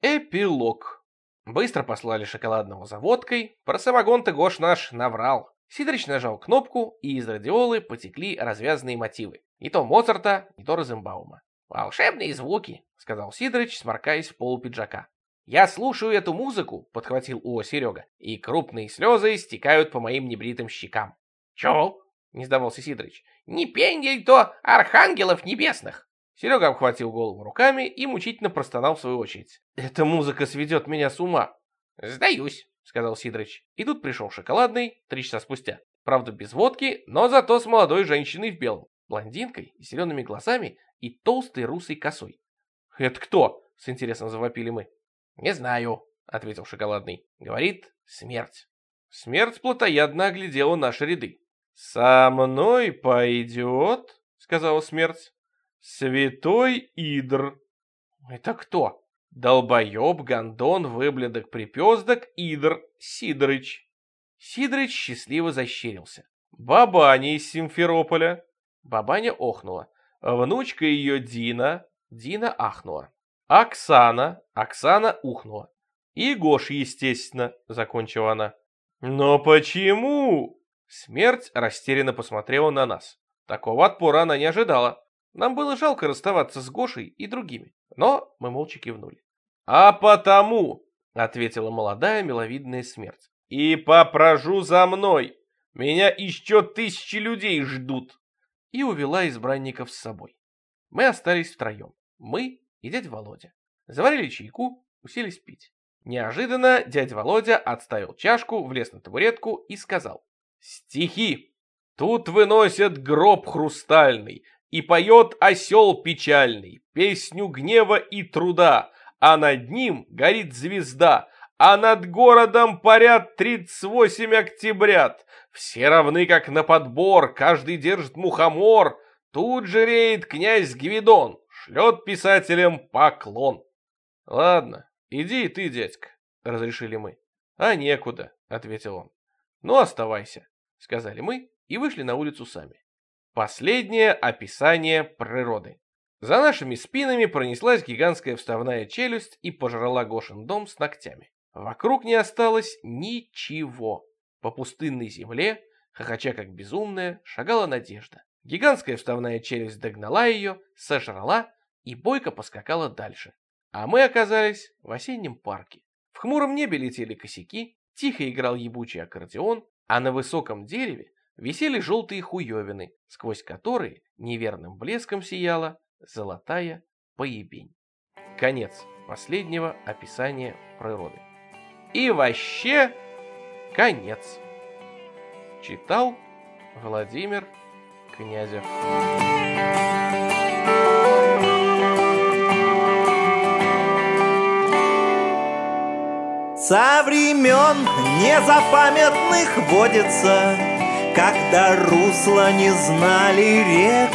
Эпилог. Быстро послали шоколадного заводкой. Про самогон-то Гош наш наврал. Сидорыч нажал кнопку, и из радиолы потекли развязанные мотивы. Не то Моцарта, не то Розенбаума. «Волшебные звуки», — сказал Сидорыч, сморкаясь в полу пиджака. «Я слушаю эту музыку», — подхватил Уо Серега, «и крупные слезы стекают по моим небритым щекам». «Чего?» — не сдавался Сидорыч. «Не пендель то архангелов небесных!» Серега обхватил голову руками и мучительно простонал в свою очередь. «Эта музыка сведет меня с ума!» «Сдаюсь», — сказал Сидорыч. И тут пришел шоколадный, три часа спустя. Правда, без водки, но зато с молодой женщиной в белом, блондинкой, с зелеными глазами и толстой русой косой. «Это кто?» — с интересом завопили мы. «Не знаю», — ответил шоколадный. «Говорит, смерть». Смерть плотоядно оглядела наши ряды. «Со мной пойдет», — сказала смерть. Святой Идр. Это кто? Долбоеб, гондон, выблядок, припездок, Идр, Сидорыч. Сидорыч счастливо защерился. Бабаня из Симферополя. Бабаня охнула. Внучка ее Дина. Дина ахнула. Оксана. Оксана ухнула. И Гош, естественно, закончила она. Но почему? Смерть растерянно посмотрела на нас. Такого отпора она не ожидала. Нам было жалко расставаться с Гошей и другими, но мы молча кивнули. «А потому», — ответила молодая миловидная смерть, — «и попрожу за мной, меня еще тысячи людей ждут», и увела избранников с собой. Мы остались втроем, мы и дядя Володя. Заварили чайку, уселись пить. Неожиданно дядя Володя отставил чашку, влез на табуретку и сказал «Стихи! Тут выносят гроб хрустальный, и поет осел печальный, песню гнева и труда, а над ним горит звезда, а над городом парят тридцать восемь октябрят. Все равны, как на подбор, каждый держит мухомор. Тут же реет князь Гвидон, шлет писателям поклон. Ладно, иди ты, дядька, разрешили мы. А некуда, ответил он. Ну, оставайся, сказали мы и вышли на улицу сами. Последнее описание природы. За нашими спинами пронеслась гигантская вставная челюсть и пожрала Гошин дом с ногтями. Вокруг не осталось ничего. По пустынной земле, хохоча как безумная, шагала Надежда. Гигантская вставная челюсть догнала ее, сожрала и бойко поскакала дальше. А мы оказались в осеннем парке. В хмуром небе летели косяки, тихо играл ебучий аккордеон, а на высоком дереве висели желтые хуевины, сквозь которые неверным блеском сияла золотая поебень. Конец последнего описания природы. И вообще конец. Читал Владимир Князев. Со времен незапамятных водится когда русла не знали рек.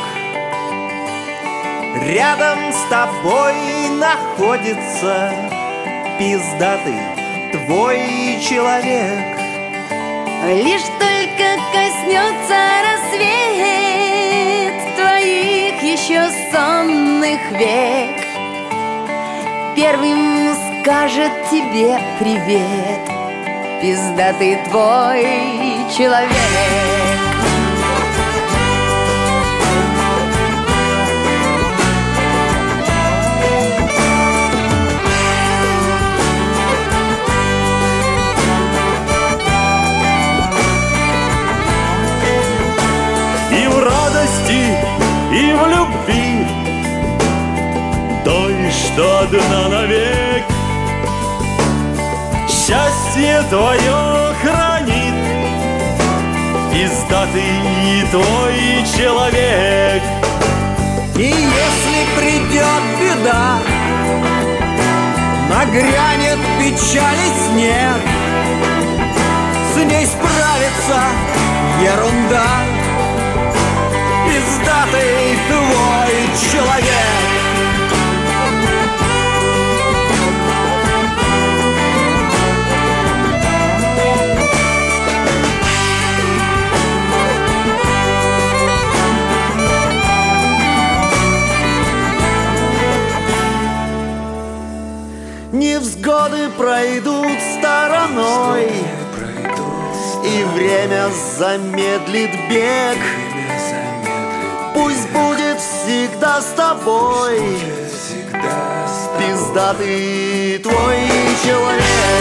Рядом с тобой находится пиздатый твой человек. Лишь только коснется рассвет твоих еще сонных век, Первым скажет тебе привет пиздатый твой человек. И в радости, и в любви. Той, что одна навек. Счастье твое хранит Пиздатый твой человек. И если придет беда Нагрянет печали снег С ней справится ерунда. Пиздатый твой человек время замедлит бег. Пусть будет всегда с тобой. Пиздатый твой человек